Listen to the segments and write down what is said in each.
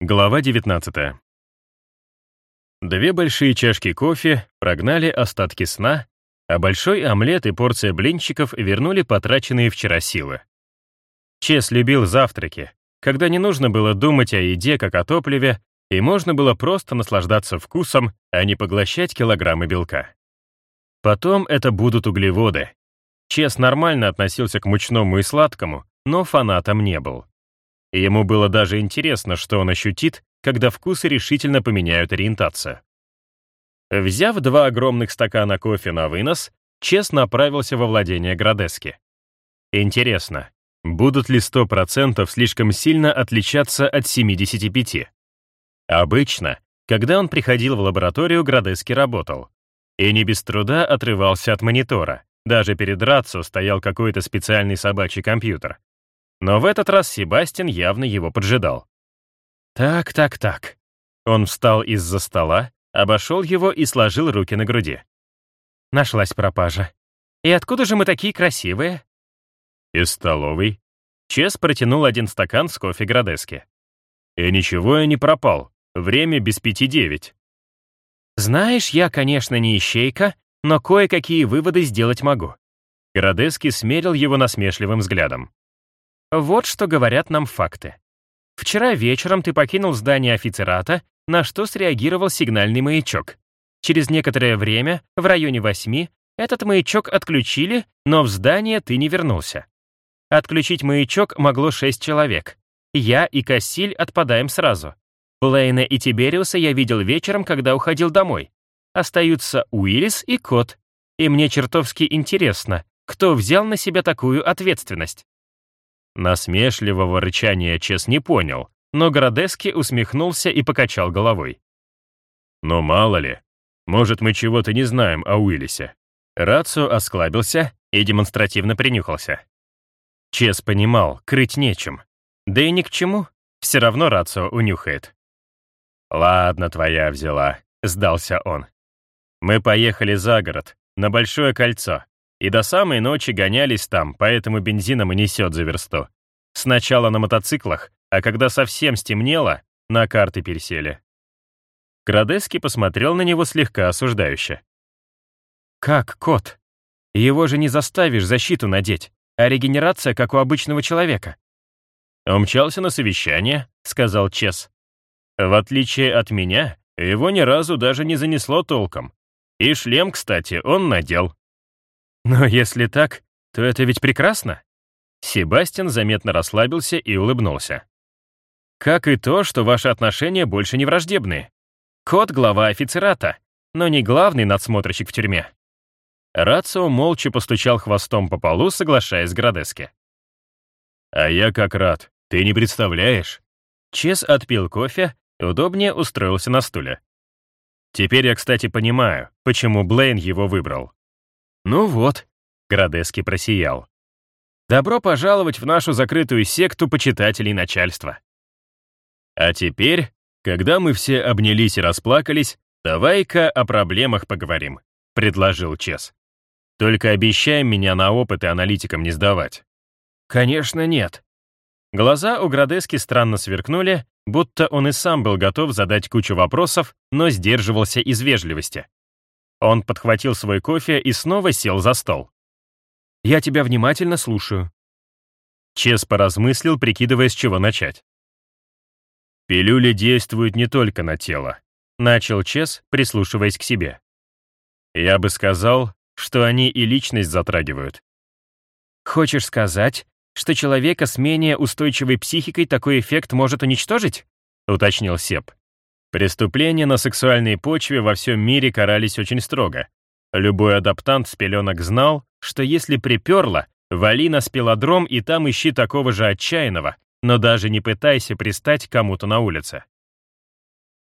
Глава 19. Две большие чашки кофе прогнали остатки сна, а большой омлет и порция блинчиков вернули потраченные вчера силы. Чес любил завтраки, когда не нужно было думать о еде как о топливе, и можно было просто наслаждаться вкусом, а не поглощать килограммы белка. Потом это будут углеводы. Чес нормально относился к мучному и сладкому, но фанатом не был. Ему было даже интересно, что он ощутит, когда вкусы решительно поменяют ориентацию. Взяв два огромных стакана кофе на вынос, Чес направился во владение Градески. Интересно, будут ли 100% слишком сильно отличаться от 75? Обычно, когда он приходил в лабораторию, Градески работал. И не без труда отрывался от монитора. Даже перед Рацио стоял какой-то специальный собачий компьютер. Но в этот раз Себастьян явно его поджидал. Так, так, так. Он встал из-за стола, обошел его и сложил руки на груди. Нашлась пропажа. И откуда же мы такие красивые? Из столовой. Чес протянул один стакан с кофе Градески. И ничего я не пропал. Время без пяти девять. Знаешь, я, конечно, не ищейка, но кое-какие выводы сделать могу. Градески смерил его насмешливым взглядом. Вот что говорят нам факты. Вчера вечером ты покинул здание офицерата, на что среагировал сигнальный маячок. Через некоторое время, в районе восьми, этот маячок отключили, но в здание ты не вернулся. Отключить маячок могло шесть человек. Я и Кассиль отпадаем сразу. Блейна и Тибериуса я видел вечером, когда уходил домой. Остаются Уиллис и Кот. И мне чертовски интересно, кто взял на себя такую ответственность. Насмешливого рычания Чес не понял, но Градески усмехнулся и покачал головой. «Но мало ли, может, мы чего-то не знаем о Уиллисе». Рацио осклабился и демонстративно принюхался. Чес понимал, крыть нечем. Да и ни к чему, все равно Рацио унюхает. «Ладно, твоя взяла», — сдался он. «Мы поехали за город, на Большое кольцо, и до самой ночи гонялись там, поэтому бензином и несет за версту. Сначала на мотоциклах, а когда совсем стемнело, на карты пересели. Градески посмотрел на него слегка осуждающе. «Как, кот? Его же не заставишь защиту надеть, а регенерация, как у обычного человека». «Умчался на совещание», — сказал Чес. «В отличие от меня, его ни разу даже не занесло толком. И шлем, кстати, он надел. Но если так, то это ведь прекрасно. Себастьян заметно расслабился и улыбнулся. Как и то, что ваши отношения больше не враждебны. Кот — глава офицерата, но не главный надсмотрщик в тюрьме. Рацио молча постучал хвостом по полу, соглашаясь с Градески. «А я как рад, ты не представляешь». Чес отпил кофе и удобнее устроился на стуле. «Теперь я, кстати, понимаю, почему Блейн его выбрал. «Ну вот», — Градески просиял. «Добро пожаловать в нашу закрытую секту почитателей начальства». А теперь, когда мы все обнялись и расплакались, давай-ка о проблемах поговорим», — предложил Чес. «Только обещай меня на опыты аналитикам не сдавать». «Конечно, нет». Глаза у Градески странно сверкнули, будто он и сам был готов задать кучу вопросов, но сдерживался из вежливости. Он подхватил свой кофе и снова сел за стол. «Я тебя внимательно слушаю». Чес поразмыслил, прикидывая, с чего начать. «Пилюли действуют не только на тело», — начал Чес, прислушиваясь к себе. «Я бы сказал, что они и личность затрагивают». «Хочешь сказать, что человека с менее устойчивой психикой такой эффект может уничтожить?» — уточнил Сеп. Преступления на сексуальной почве во всем мире карались очень строго. Любой адаптант с пеленок знал, что если приперло, вали на спилодром и там ищи такого же отчаянного, но даже не пытайся пристать кому-то на улице.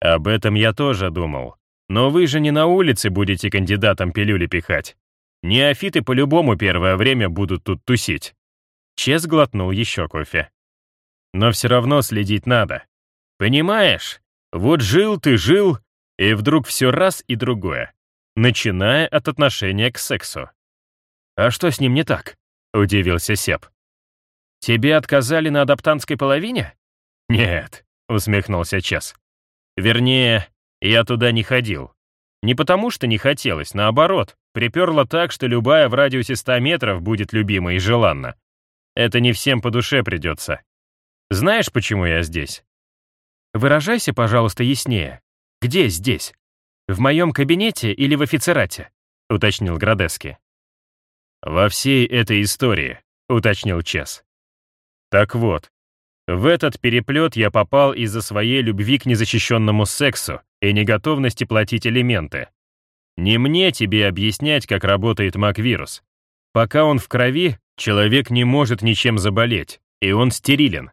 Об этом я тоже думал. Но вы же не на улице будете кандидатом пилюли пихать. Неофиты по-любому первое время будут тут тусить. Чес глотнул еще кофе. Но все равно следить надо. Понимаешь, вот жил ты, жил, и вдруг все раз и другое, начиная от отношения к сексу. «А что с ним не так?» — удивился Сеп. «Тебе отказали на адаптантской половине?» «Нет», — усмехнулся Час. Вернее, я туда не ходил. Не потому что не хотелось, наоборот, приперло так, что любая в радиусе 100 метров будет любима и желанна. Это не всем по душе придется. Знаешь, почему я здесь? Выражайся, пожалуйста, яснее. Где здесь? В моем кабинете или в офицерате? Уточнил Градески. Во всей этой истории, уточнил Чес. Так вот, в этот переплет я попал из-за своей любви к незащищенному сексу и неготовности платить элементы. Не мне тебе объяснять, как работает маг-вирус. Пока он в крови, человек не может ничем заболеть, и он стерилен.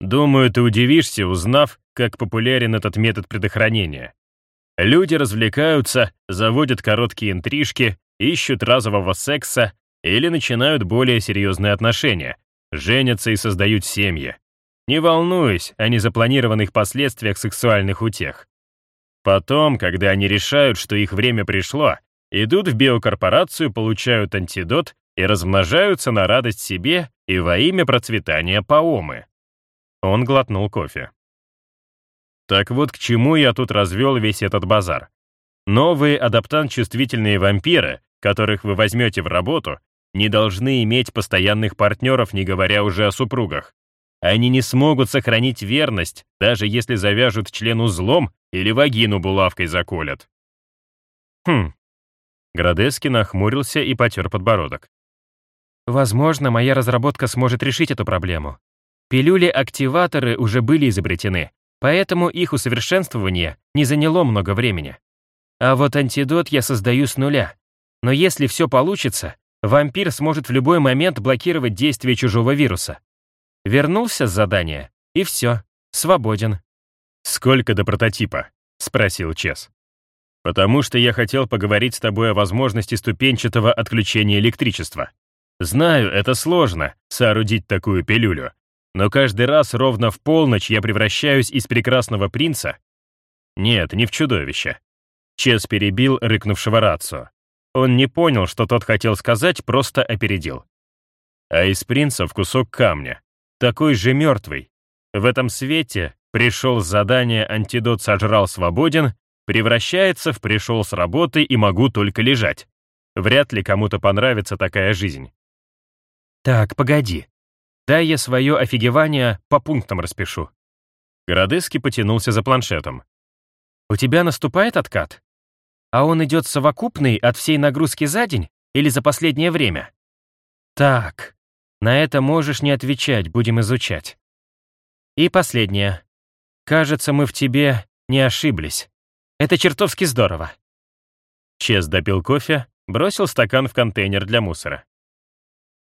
Думаю, ты удивишься, узнав, как популярен этот метод предохранения. Люди развлекаются, заводят короткие интрижки, ищут разового секса или начинают более серьезные отношения, женятся и создают семьи. Не волнуясь о незапланированных последствиях сексуальных утех. Потом, когда они решают, что их время пришло, идут в биокорпорацию, получают антидот и размножаются на радость себе и во имя процветания Паомы. Он глотнул кофе. Так вот к чему я тут развел весь этот базар. Новые адаптант-чувствительные вампиры, которых вы возьмете в работу, не должны иметь постоянных партнеров, не говоря уже о супругах. Они не смогут сохранить верность, даже если завяжут член узлом или вагину булавкой заколят. Хм. Градески нахмурился и потер подбородок. Возможно, моя разработка сможет решить эту проблему. Пилюли-активаторы уже были изобретены, поэтому их усовершенствование не заняло много времени. А вот антидот я создаю с нуля. Но если все получится, вампир сможет в любой момент блокировать действие чужого вируса. Вернулся с задания, и все, свободен. «Сколько до прототипа?» — спросил Чес. «Потому что я хотел поговорить с тобой о возможности ступенчатого отключения электричества. Знаю, это сложно — соорудить такую пилюлю. Но каждый раз ровно в полночь я превращаюсь из прекрасного принца... Нет, не в чудовище. Чес перебил рыкнувшего Рацу. Он не понял, что тот хотел сказать, просто опередил. А из принца в кусок камня. Такой же мертвый. В этом свете пришел с задания «Антидот сожрал свободен», превращается в «пришел с работы и могу только лежать». Вряд ли кому-то понравится такая жизнь. Так, погоди. Дай я свое офигевание по пунктам распишу. Городыский потянулся за планшетом. У тебя наступает откат? А он идет совокупный от всей нагрузки за день или за последнее время? Так, на это можешь не отвечать, будем изучать. И последнее. Кажется, мы в тебе не ошиблись. Это чертовски здорово. Чес допил кофе, бросил стакан в контейнер для мусора.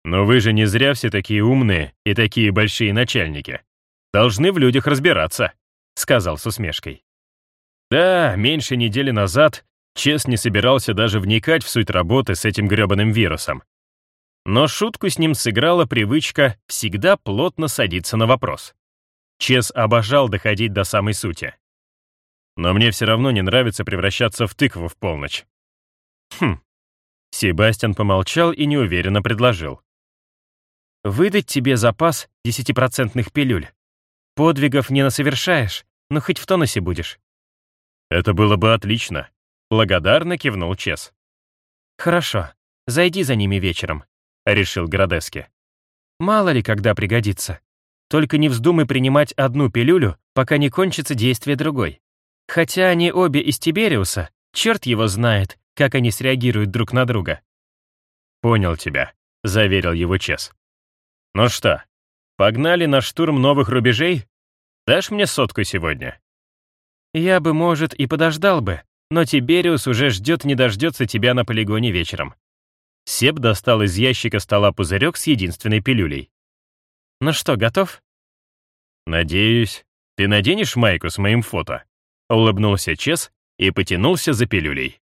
Но вы же не зря все такие умные и такие большие начальники. Должны в людях разбираться, сказал с усмешкой. Да, меньше недели назад Чес не собирался даже вникать в суть работы с этим грёбаным вирусом. Но шутку с ним сыграла привычка всегда плотно садиться на вопрос. Чес обожал доходить до самой сути. Но мне все равно не нравится превращаться в тыкву в полночь. Хм. Себастьян помолчал и неуверенно предложил. Выдать тебе запас десятипроцентных пилюль. Подвигов не насовершаешь, но хоть в тонусе будешь. Это было бы отлично. Благодарно кивнул Чес. Хорошо, зайди за ними вечером, решил Градески. Мало ли когда пригодится. Только не вздумай принимать одну пилюлю, пока не кончится действие другой. Хотя они обе из Тибериуса, черт его знает, как они среагируют друг на друга. «Понял тебя», — заверил его Чес. Ну что, погнали на штурм новых рубежей? Дашь мне сотку сегодня? Я бы, может, и подождал бы, но Тибериус уже ждет не дождется тебя на полигоне вечером. Себ достал из ящика стола пузырек с единственной пилюлей. Ну что, готов? Надеюсь, ты наденешь майку с моим фото? Улыбнулся Чес и потянулся за пилюлей.